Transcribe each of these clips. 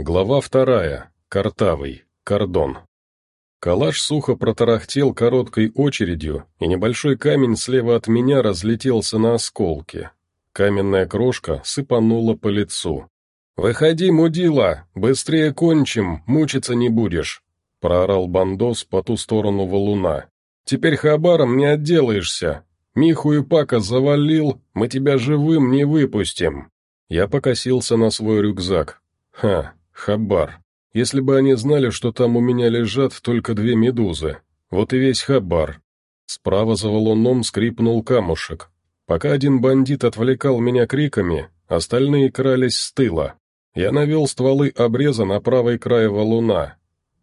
Глава вторая. Картавый. Кордон. Калаш сухо протарахтел короткой очередью, и небольшой камень слева от меня разлетелся на осколки. Каменная крошка сыпанула по лицу. «Выходи, мудила! Быстрее кончим, мучиться не будешь!» — проорал бандос по ту сторону валуна. «Теперь хабаром не отделаешься. Миху и Пака завалил, мы тебя живым не выпустим!» Я покосился на свой рюкзак. «Ха, Хабар. Если бы они знали, что там у меня лежат только две медузы. Вот и весь хабар. Справа за валуном скрипнул камушек. Пока один бандит отвлекал меня криками, остальные крались с тыла. Я навел стволы обреза на правый край валуна.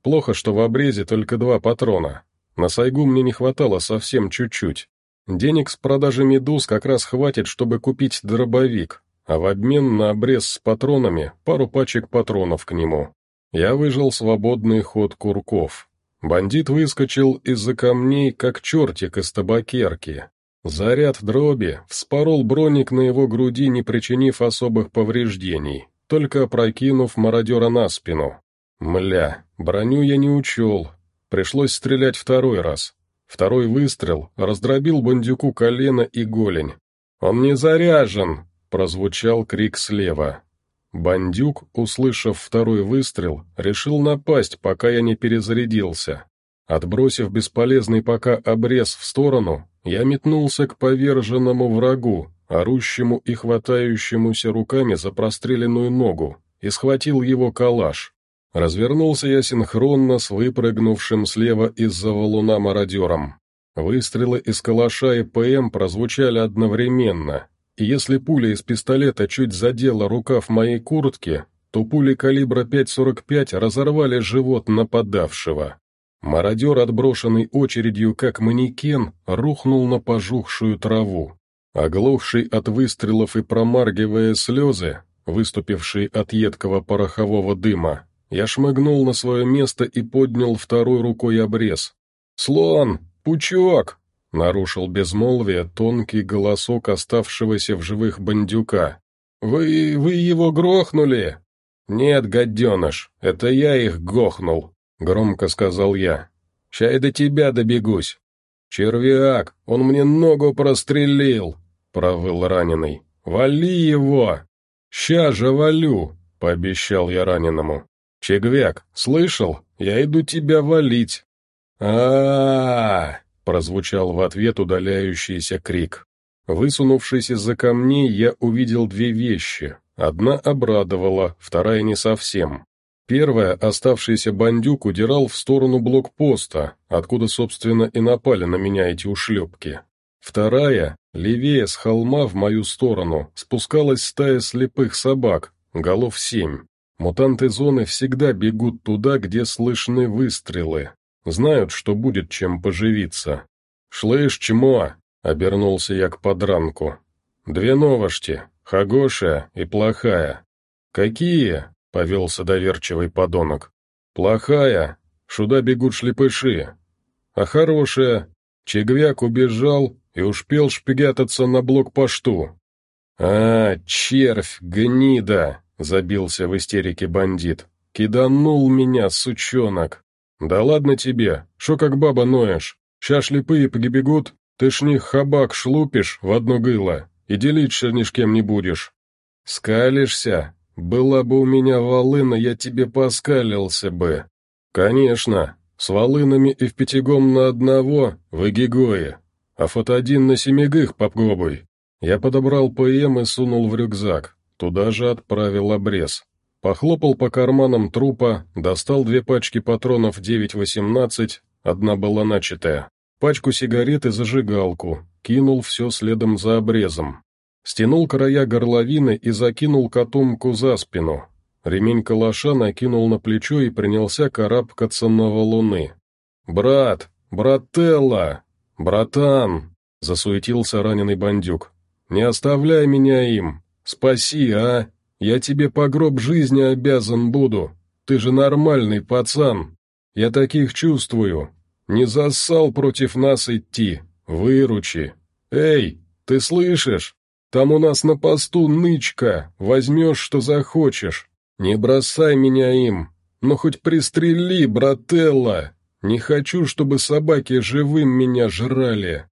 Плохо, что в обрезе только два патрона. На сайгу мне не хватало совсем чуть-чуть. Денег с продажи медуз как раз хватит, чтобы купить дробовик, а в обмен на обрез с патронами пару пачек патронов к нему. Я выжил свободный ход курков. Бандит выскочил из-за камней, как чертик из табакерки. Заряд дроби вспорол броник на его груди, не причинив особых повреждений, только опрокинув мародера на спину. Мля, броню я не учел. Пришлось стрелять второй раз. Второй выстрел раздробил бандюку колено и голень. «Он не заряжен!» Прозвучал крик слева. Бандюк, услышав второй выстрел, решил напасть, пока я не перезарядился. Отбросив бесполезный пока обрез в сторону, я метнулся к поверженному врагу, орущему и хватающемуся руками за простреленную ногу, и схватил его калаш. Развернулся я синхронно с выпрыгнувшим слева из-за валуна мародером. Выстрелы из калаша и ПМ прозвучали одновременно, если пуля из пистолета чуть задела рукав моей куртки, то пули калибра 5,45 разорвали живот нападавшего. Мародер, отброшенный очередью как манекен, рухнул на пожухшую траву. Оглохший от выстрелов и промаргивая слезы, выступившие от едкого порохового дыма, я шмыгнул на свое место и поднял второй рукой обрез. «Слон! Пучок!» Нарушил безмолвие тонкий голосок оставшегося в живых бандюка. «Вы... вы его грохнули?» «Нет, гаденыш, это я их гохнул», — громко сказал я. «Чай до тебя добегусь». «Червяк, он мне ногу прострелил», — провыл раненый. «Вали его!» «Ща же валю», — пообещал я раненому. «Чегвяк, слышал? Я иду тебя валить». «А-а-а!» Прозвучал в ответ удаляющийся крик. Высунувшись из-за камней, я увидел две вещи. Одна обрадовала, вторая не совсем. Первая, оставшийся бандюк удирал в сторону блокпоста, откуда, собственно, и напали на меня эти ушлепки. Вторая, левее с холма в мою сторону, спускалась стая слепых собак, голов семь. Мутанты зоны всегда бегут туда, где слышны выстрелы, Знают, что будет чем поживиться. «Шлышь, чмо!» — обернулся я к подранку. «Две новости, хорошая и плохая». «Какие?» — повелся доверчивый подонок. «Плохая. Сюда бегут шлепыши. А хорошая. Чегвяк убежал и успел шпигятаться на блокпосту». «А, червь, гнида!» — забился в истерике бандит. «Киданул меня, сучонок!» «Да ладно тебе, шо как баба ноешь? Ща шлепые погибегут, ты ж них хабак шлупишь в одно гыло, и делиться ни с кем не будешь». «Скалишься? Была бы у меня волына, я тебе поскалился бы». «Конечно, с волынами и в пятигом на одного, в эгигое, а фот один на семигых попробуй». Я подобрал ПМ и сунул в рюкзак, туда же отправил обрез. Похлопал по карманам трупа, достал две пачки патронов 9.18, одна была начатая, пачку сигарет и зажигалку, кинул все следом за обрезом. Стянул края горловины и закинул котомку за спину. Ремень калаша накинул на плечо и принялся карабкаться на валуны. «Брат! Брателла! Братан!» — засуетился раненый бандюк. «Не оставляй меня им! Спаси, а!» Я тебе по гроб жизни обязан буду. Ты же нормальный пацан. Я таких чувствую. Не зассал против нас идти. Выручи. Эй, ты слышишь? Там у нас на посту нычка. Возьмешь, что захочешь. «Не бросай меня им! Но хоть пристрели, брателла! Не хочу, чтобы собаки живым меня жрали!»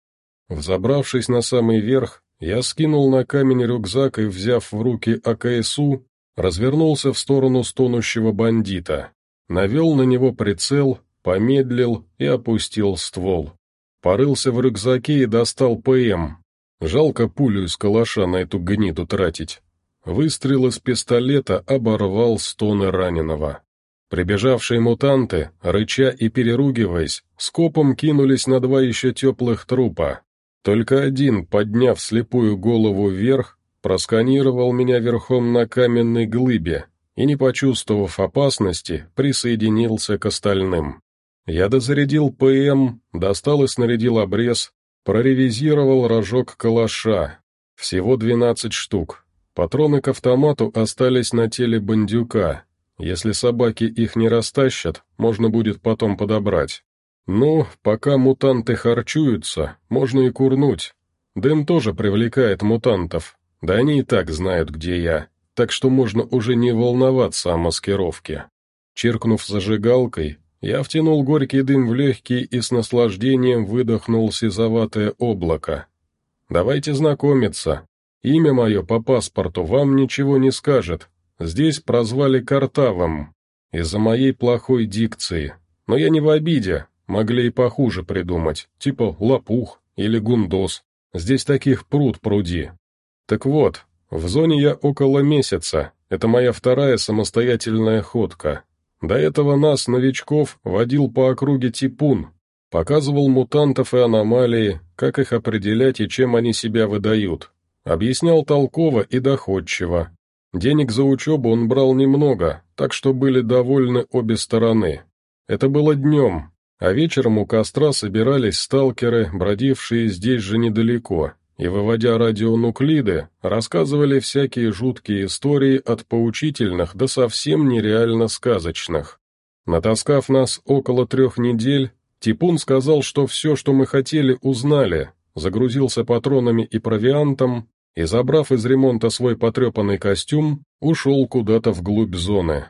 Взобравшись на самый верх, я скинул на камень рюкзак и, взяв в руки АКСУ, развернулся в сторону стонущего бандита, навел на него прицел, помедлил и опустил ствол. Порылся в рюкзаке и достал ПМ. Жалко пулю из калаша на эту гниду тратить. Выстрел из пистолета оборвал стоны раненого. Прибежавшие мутанты, рыча и переругиваясь, скопом кинулись на два еще теплых трупа. Только один, подняв слепую голову вверх, просканировал меня верхом на каменной глыбе и, не почувствовав опасности, присоединился к остальным. Я дозарядил ПМ, достал и снарядил обрез, проревизировал рожок калаша. Всего двенадцать штук. Патроны к автомату остались на теле бандюка. Если собаки их не растащат, можно будет потом подобрать. Ну, пока мутанты харчуются, можно и курнуть. Дым тоже привлекает мутантов, да они и так знают, где я, так что можно уже не волноваться о маскировке. Чиркнув зажигалкой, я втянул горький дым в легкие и с наслаждением выдохнул сизоватое облако. «Давайте знакомиться. Имя мое по паспорту вам ничего не скажет. Здесь прозвали Картавом. Из-за моей плохой дикции. Но я не в обиде. Могли и похуже придумать. Типа Лопух или Гундос. Здесь таких пруд пруди. Так вот, в зоне я около месяца. Это моя вторая самостоятельная ходка. До этого нас, новичков, водил по округе Типун. Показывал мутантов и аномалии, как их определять и чем они себя выдают. Объяснял толково и доходчиво. Денег за учебу он брал немного, так что были довольны обе стороны. Это было днем, а вечером у костра собирались сталкеры, бродившие здесь же недалеко, и, выводя радионуклиды, рассказывали всякие жуткие истории от поучительных до совсем нереально сказочных. Натаскав нас около трех недель, Типун сказал, что все, что мы хотели, узнали, загрузился патронами и провиантом, и, забрав из ремонта свой потрепанный костюм, ушел куда-то вглубь зоны.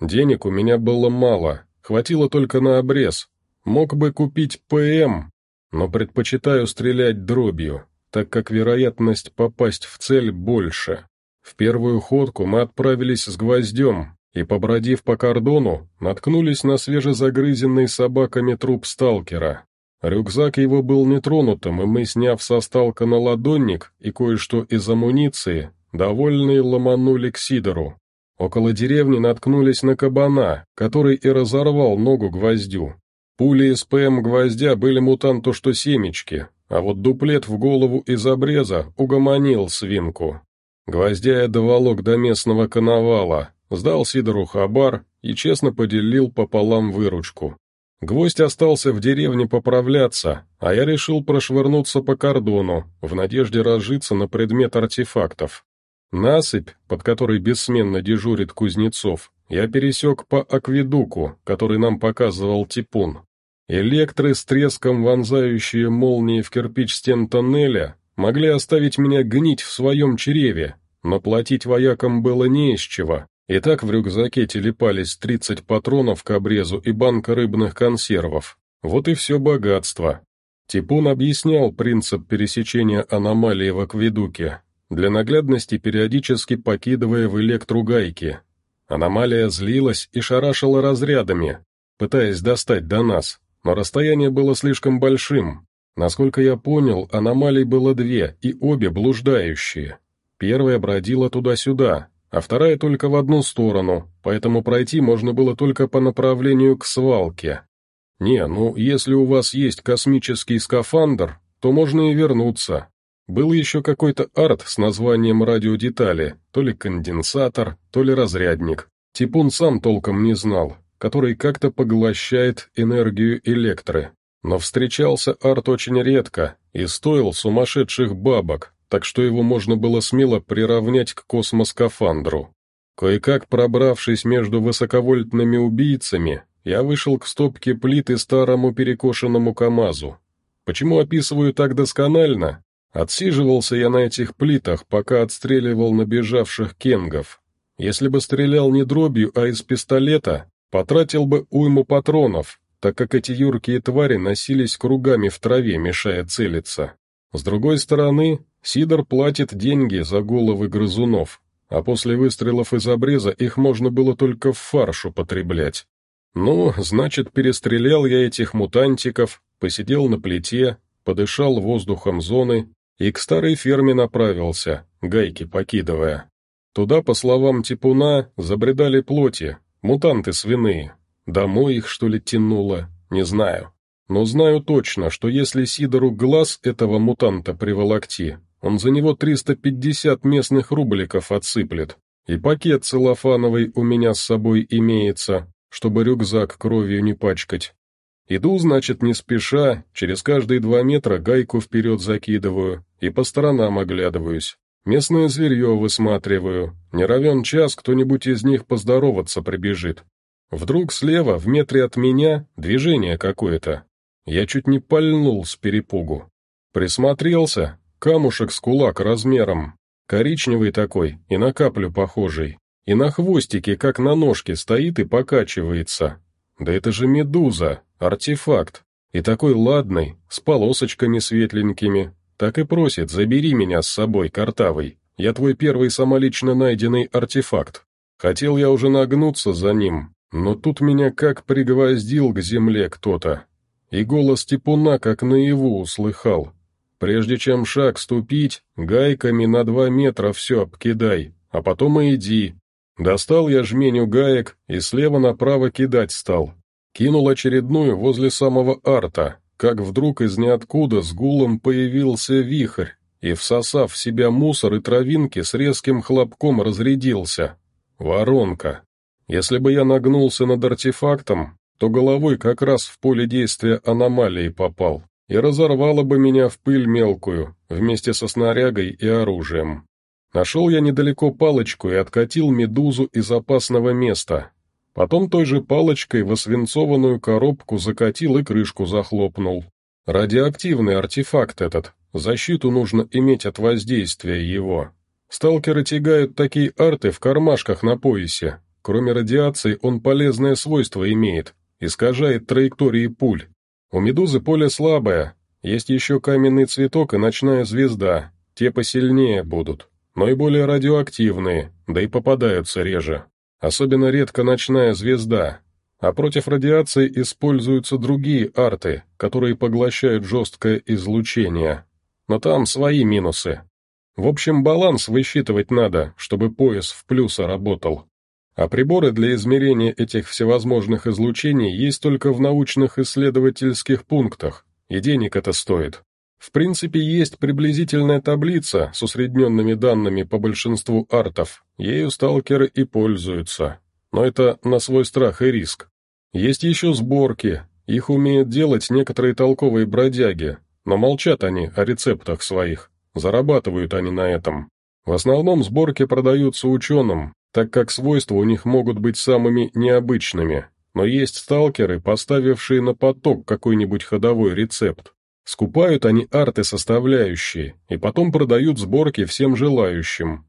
Денег у меня было мало, хватило только на обрез. Мог бы купить ПМ, но предпочитаю стрелять дробью, так как вероятность попасть в цель больше. В первую ходку мы отправились с гвоздем, и, побродив по кордону, наткнулись на свежезагрызенный собаками труп сталкера. Рюкзак его был нетронутым, и мы, сняв со сталка на ладонник и кое-что из амуниции, довольные ломанули к Сидору. Около деревни наткнулись на кабана, который и разорвал ногу гвоздю. Пули из ПМ гвоздя были мутанту что семечки, а вот дуплет в голову из обреза угомонил свинку. Гвоздя я доволок до местного коновала, сдал Сидору хабар и честно поделил пополам выручку. Гвоздь остался в деревне поправляться, а я решил прошвырнуться по кордону, в надежде разжиться на предмет артефактов. Насыпь, под которой бессменно дежурит Кузнецов, я пересек по акведуку, который нам показывал Типун. Электры с треском вонзающие молнии в кирпич стен тоннеля могли оставить меня гнить в своем чреве, но платить воякам было не из чего, и так в рюкзаке телепались 30 патронов к обрезу и банка рыбных консервов. Вот и все богатство. Типун объяснял принцип пересечения аномалии в акведуке, для наглядности периодически покидывая в электру гайки. Аномалия злилась и шарашила разрядами, пытаясь достать до нас, но расстояние было слишком большим. Насколько я понял, аномалий было две, и обе блуждающие. Первая бродила туда-сюда, а вторая только в одну сторону, поэтому пройти можно было только по направлению к свалке. Не, ну, если у вас есть космический скафандр, то можно и вернуться. Был еще какой-то арт с названием радиодетали, то ли конденсатор, то ли разрядник. Типун сам толком не знал, который как-то поглощает энергию электры. Но встречался арт очень редко и стоил сумасшедших бабок, так что его можно было смело приравнять к космоскафандру. Кое-как пробравшись между высоковольтными убийцами, я вышел к стопке плит и старому перекошенному КАМАЗу. Почему описываю так досконально? Отсиживался я на этих плитах, пока отстреливал набежавших кенгов. Если бы стрелял не дробью, а из пистолета, потратил бы уйму патронов, так как эти юркие твари носились кругами в траве, мешая целиться. С другой стороны, Сидор платит деньги за головы грызунов, а после выстрелов из обреза их можно было только в фарш употреблять. Ну, значит, перестрелял я этих мутантиков, посидел на плите, подышал воздухом зоны и к старой ферме направился, гайки покидывая. Туда, по словам Типуна, забредали плоти, мутанты свиные. Домой их, что ли, тянуло, не знаю. Но знаю точно, что если Сидору глаз этого мутанта приволокти, он за него 350 местных рубликов отсыплет. И пакет целлофановый у меня с собой имеется, чтобы рюкзак кровью не пачкать. Иду, значит, не спеша, через каждые два метра гайку вперед закидываю и по сторонам оглядываюсь. Местное зверье высматриваю, не равен час кто-нибудь из них поздороваться прибежит. Вдруг слева, в метре от меня, движение какое-то. Я чуть не пальнул с перепугу. Присмотрелся, камушек с кулак размером, коричневый такой и на каплю похожий, и на хвостике, как на ножке, стоит и покачивается. Да это же медуза, артефакт, и такой ладный, с полосочками светленькими, так и просит, забери меня с собой, картавый, я твой первый самолично найденный артефакт. Хотел я уже нагнуться за ним, но тут меня как пригвоздил к земле кто-то. И голос типуна как наяву услыхал. Прежде чем шаг ступить, гайками на два метра все обкидай, а потом и иди. Достал я жменю гаек и слева направо кидать стал. Кинул очередную возле самого арта, как вдруг из ниоткуда с гулом появился вихрь, и, всосав в себя мусор и травинки, с резким хлопком разрядился. Воронка. Если бы я нагнулся над артефактом, то головой как раз в поле действия аномалии попал, и разорвало бы меня в пыль мелкую, вместе со снарягой и оружием. Нашел я недалеко палочку и откатил медузу из опасного места, Потом той же палочкой в освинцованную коробку закатил и крышку захлопнул. Радиоактивный артефакт этот, защиту нужно иметь от воздействия его. Сталкеры тягают такие арты в кармашках на поясе. Кроме радиации он полезное свойство имеет, искажает траектории пуль. У медузы поле слабое, есть еще каменный цветок и ночная звезда, те посильнее будут, но и более радиоактивные, да и попадаются реже. Особенно редко ночная звезда, а против радиации используются другие арты, которые поглощают жесткое излучение. Но там свои минусы. В общем, баланс высчитывать надо, чтобы пояс в плюса работал. А приборы для измерения этих всевозможных излучений есть только в научных исследовательских пунктах, и денег это стоит. В принципе, есть приблизительная таблица с усредненными данными по большинству артов, ею сталкеры и пользуются. Но это на свой страх и риск. Есть еще сборки, их умеют делать некоторые толковые бродяги, но молчат они о рецептах своих, зарабатывают они на этом. В основном сборки продаются ученым, так как свойства у них могут быть самыми необычными, но есть сталкеры, поставившие на поток какой-нибудь ходовой рецепт. Скупают они арты-составляющие и потом продают сборки всем желающим.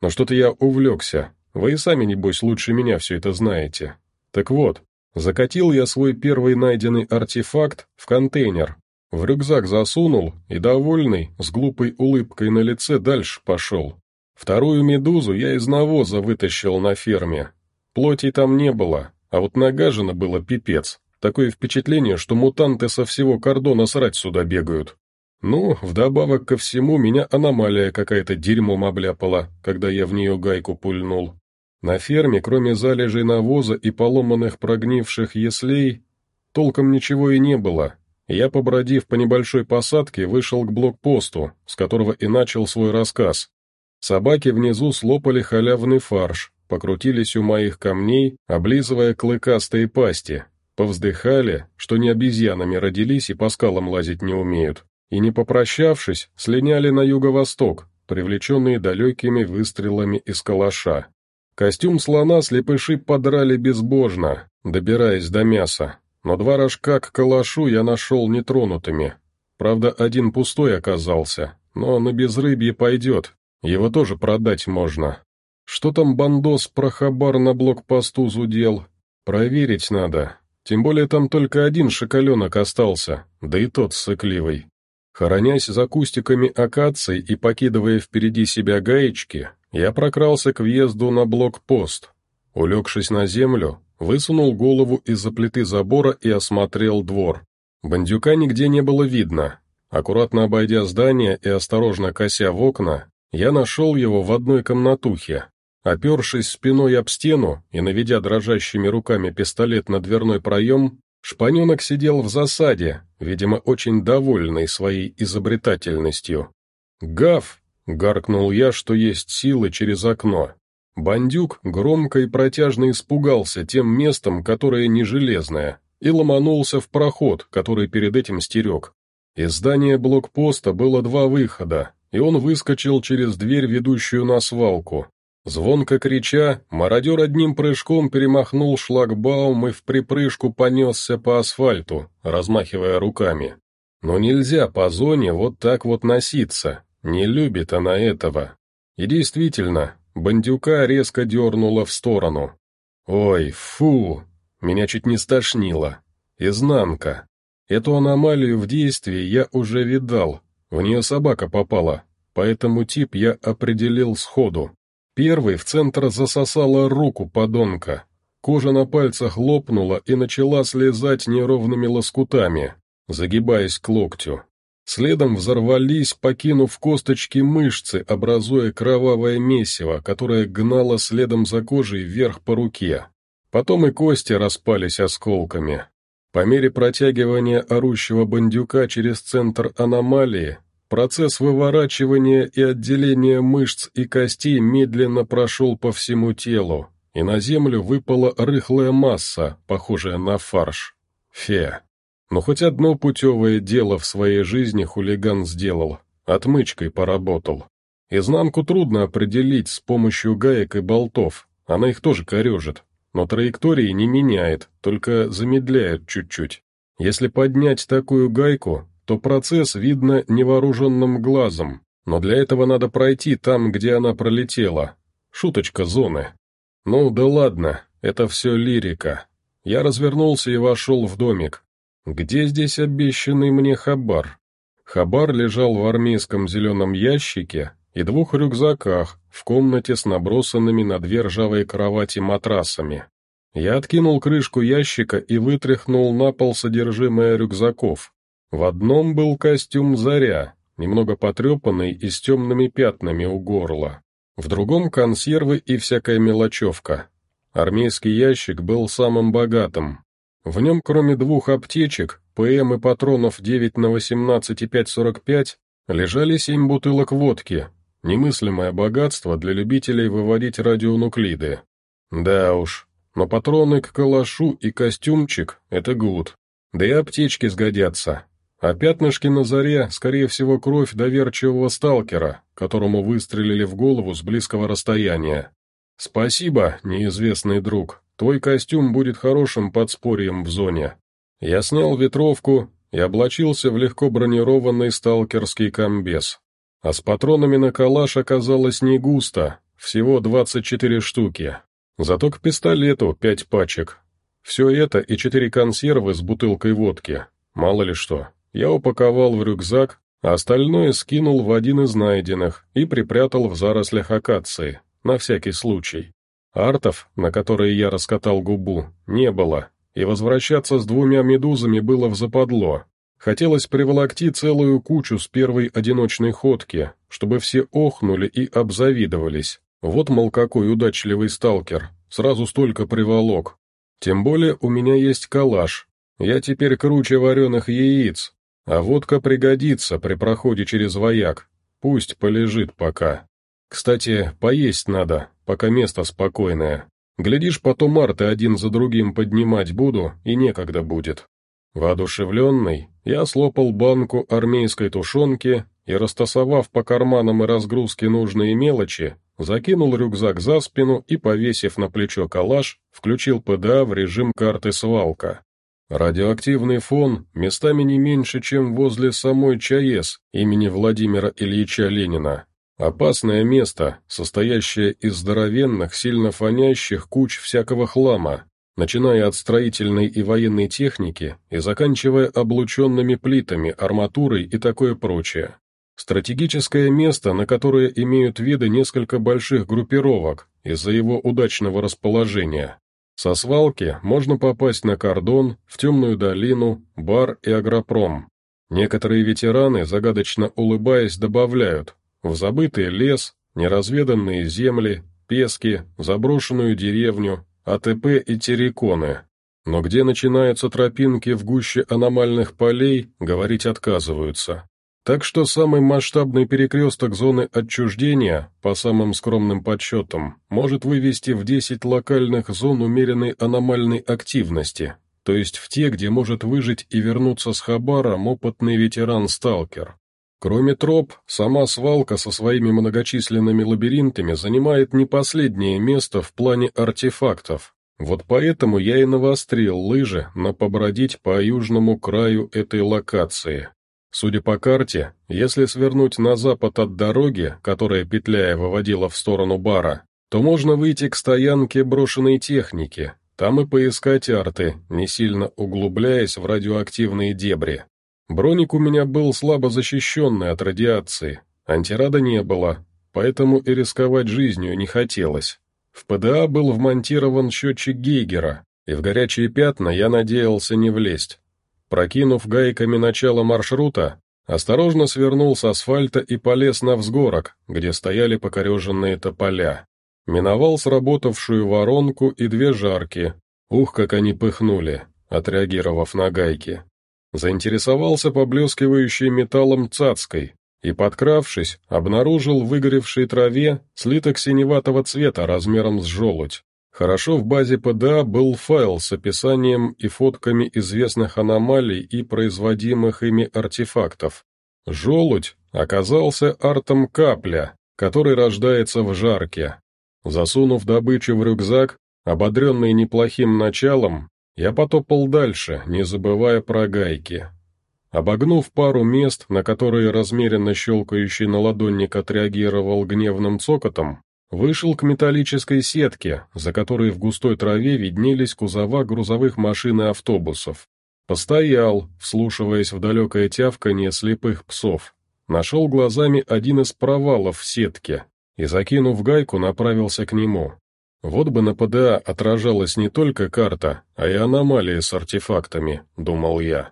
Но что-то я увлекся. Вы и сами, небось, лучше меня все это знаете. Так вот, закатил я свой первый найденный артефакт в контейнер, в рюкзак засунул и, довольный, с глупой улыбкой на лице, дальше пошел. Вторую медузу я из навоза вытащил на ферме. Плоти там не было, а вот нагажено было пипец. Такое впечатление, что мутанты со всего кордона срать сюда бегают. Ну, вдобавок ко всему, меня аномалия какая-то дерьмом обляпала, когда я в нее гайку пульнул. На ферме, кроме залежей навоза и поломанных прогнивших яслей, толком ничего и не было. Я, побродив по небольшой посадке, вышел к блокпосту, с которого и начал свой рассказ. Собаки внизу слопали халявный фарш, покрутились у моих камней, облизывая клыкастые пасти, Повздыхали, что не обезьянами родились и по скалам лазить не умеют, и, не попрощавшись, слиняли на юго-восток, привлеченные далекими выстрелами из калаша. Костюм слона слепыши подрали безбожно, добираясь до мяса, но два рожка к калашу я нашел нетронутыми. Правда, один пустой оказался, но на безрыбье пойдет, его тоже продать можно. Что там бандос про хабар на блокпосту зудел? Проверить надо. Тем более там только один шоколенок остался, да и тот сыкливый. Хоронясь за кустиками акаций и покидывая впереди себя гаечки, я прокрался к въезду на блокпост. Улегшись на землю, высунул голову из-за плиты забора и осмотрел двор. Бандюка нигде не было видно. Аккуратно обойдя здание и осторожно кося в окна, я нашел его в одной комнатухе. Опершись спиной об стену и наведя дрожащими руками пистолет на дверной проем, шпаненок сидел в засаде, видимо, очень довольный своей изобретательностью. «Гав!» — гаркнул я, что есть силы через окно. Бандюк громко и протяжно испугался тем местом, которое не железное, и ломанулся в проход, который перед этим стерег. Из здания блокпоста было два выхода, и он выскочил через дверь, ведущую на свалку. Звонко крича, мародер одним прыжком перемахнул шлагбаум и в припрыжку понесся по асфальту, размахивая руками. Но нельзя по зоне вот так вот носиться, не любит она этого. И действительно, бандюка резко дернула в сторону. Ой, фу, меня чуть не стошнило. Изнанка. Эту аномалию в действии я уже видал, в нее собака попала, поэтому тип я определил сходу. Первый в центр засосала руку подонка. Кожа на пальцах лопнула и начала слезать неровными лоскутами, загибаясь к локтю. Следом взорвались, покинув косточки мышцы, образуя кровавое месиво, которое гнало следом за кожей вверх по руке. Потом и кости распались осколками. По мере протягивания орущего бандюка через центр аномалии, Процесс выворачивания и отделения мышц и костей медленно прошел по всему телу, и на землю выпала рыхлая масса, похожая на фарш. Фе. Но хоть одно путевое дело в своей жизни хулиган сделал, отмычкой поработал. Изнанку трудно определить с помощью гаек и болтов, она их тоже корежит, но траектории не меняет, только замедляет чуть-чуть. Если поднять такую гайку, то процесс видно невооруженным глазом, но для этого надо пройти там, где она пролетела. Шуточка зоны. Ну да ладно, это все лирика. Я развернулся и вошел в домик. Где здесь обещанный мне хабар? Хабар лежал в армейском зеленом ящике и двух рюкзаках в комнате с набросанными на две ржавые кровати матрасами. Я откинул крышку ящика и вытряхнул на пол содержимое рюкзаков. В одном был костюм «Заря», немного потрепанный и с темными пятнами у горла. В другом — консервы и всякая мелочевка. Армейский ящик был самым богатым. В нем, кроме двух аптечек, ПМ и патронов 9 на 18 и 5,45, лежали семь бутылок водки, немыслимое богатство для любителей выводить радионуклиды. Да уж, но патроны к калашу и костюмчик — это гуд. Да и аптечки сгодятся. А пятнышки на заре, скорее всего, кровь доверчивого сталкера, которому выстрелили в голову с близкого расстояния. «Спасибо, неизвестный друг, твой костюм будет хорошим подспорьем в зоне». Я снял ветровку и облачился в легко бронированный сталкерский комбез. А с патронами на калаш оказалось не густо, всего 24 штуки. Зато к пистолету пять пачек. Все это и четыре консервы с бутылкой водки. Мало ли что я упаковал в рюкзак, а остальное скинул в один из найденных и припрятал в зарослях акации, на всякий случай. Артов, на которые я раскатал губу, не было, и возвращаться с двумя медузами было в западло. Хотелось приволокти целую кучу с первой одиночной ходки, чтобы все охнули и обзавидовались. Вот, мол, какой удачливый сталкер, сразу столько приволок. Тем более у меня есть калаш. Я теперь круче вареных яиц, а водка пригодится при проходе через вояк. Пусть полежит пока. Кстати, поесть надо, пока место спокойное. Глядишь, потом арты один за другим поднимать буду, и некогда будет. Воодушевленный, я слопал банку армейской тушенки и, растасовав по карманам и разгрузке нужные мелочи, закинул рюкзак за спину и, повесив на плечо калаш, включил ПДА в режим карты свалка. Радиоактивный фон местами не меньше, чем возле самой ЧАЭС имени Владимира Ильича Ленина. Опасное место, состоящее из здоровенных, сильно фонящих куч всякого хлама, начиная от строительной и военной техники и заканчивая облученными плитами, арматурой и такое прочее. Стратегическое место, на которое имеют виды несколько больших группировок из-за его удачного расположения. Со свалки можно попасть на кордон, в темную долину, бар и агропром. Некоторые ветераны, загадочно улыбаясь, добавляют в забытый лес, неразведанные земли, пески, заброшенную деревню, АТП и терриконы. Но где начинаются тропинки в гуще аномальных полей, говорить отказываются. Так что самый масштабный перекресток зоны отчуждения, по самым скромным подсчетам, может вывести в 10 локальных зон умеренной аномальной активности, то есть в те, где может выжить и вернуться с Хабаром опытный ветеран-сталкер. Кроме троп, сама свалка со своими многочисленными лабиринтами занимает не последнее место в плане артефактов. Вот поэтому я и навострил лыжи на побродить по южному краю этой локации. Судя по карте, если свернуть на запад от дороги, которая петляя выводила в сторону бара, то можно выйти к стоянке брошенной техники, там и поискать арты, не сильно углубляясь в радиоактивные дебри. Броник у меня был слабо защищенный от радиации, антирада не было, поэтому и рисковать жизнью не хотелось. В ПДА был вмонтирован счетчик Гейгера, и в горячие пятна я надеялся не влезть. Прокинув гайками начало маршрута, осторожно свернул с асфальта и полез на взгорок, где стояли покореженные тополя. Миновал сработавшую воронку и две жарки. Ух, как они пыхнули, отреагировав на гайки. Заинтересовался поблескивающей металлом цацкой и, подкравшись, обнаружил в выгоревшей траве слиток синеватого цвета размером с желудь. Хорошо в базе ПДА был файл с описанием и фотками известных аномалий и производимых ими артефактов. Желудь оказался артом капля, который рождается в жарке. Засунув добычу в рюкзак, ободренный неплохим началом, я потопал дальше, не забывая про гайки. Обогнув пару мест, на которые размеренно щелкающий наладонник отреагировал гневным цокотом, Вышел к металлической сетке, за которой в густой траве виднелись кузова грузовых машин и автобусов. Постоял, вслушиваясь в далекое тявканье слепых псов. Нашел глазами один из провалов в сетке и, закинув гайку, направился к нему. Вот бы на ПДА отражалась не только карта, а и аномалии с артефактами, думал я.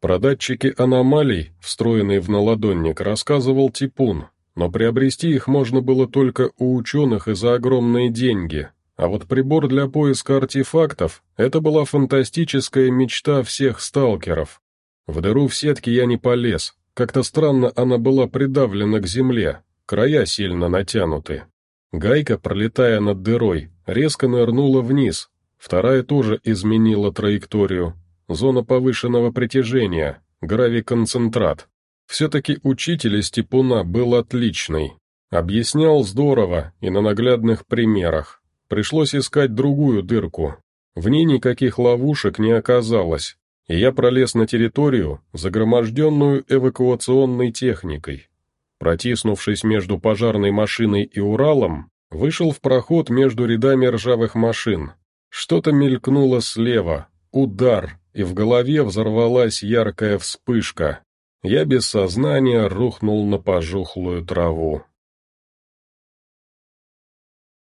Про датчики аномалий, встроенные в наладонник, рассказывал Типун, но приобрести их можно было только у ученых и за огромные деньги, а вот прибор для поиска артефактов — это была фантастическая мечта всех сталкеров. В дыру в сетке я не полез, как-то странно она была придавлена к земле, края сильно натянуты. Гайка, пролетая над дырой, резко нырнула вниз, вторая тоже изменила траекторию. Зона повышенного притяжения, гравиконцентрат. Все-таки учитель из Степуна был отличный. Объяснял здорово и на наглядных примерах. Пришлось искать другую дырку. В ней никаких ловушек не оказалось, и я пролез на территорию, загроможденную эвакуационной техникой. Протиснувшись между пожарной машиной и Уралом, вышел в проход между рядами ржавых машин. Что-то мелькнуло слева, удар, и в голове взорвалась яркая вспышка. Я без сознания рухнул на пожухлую траву.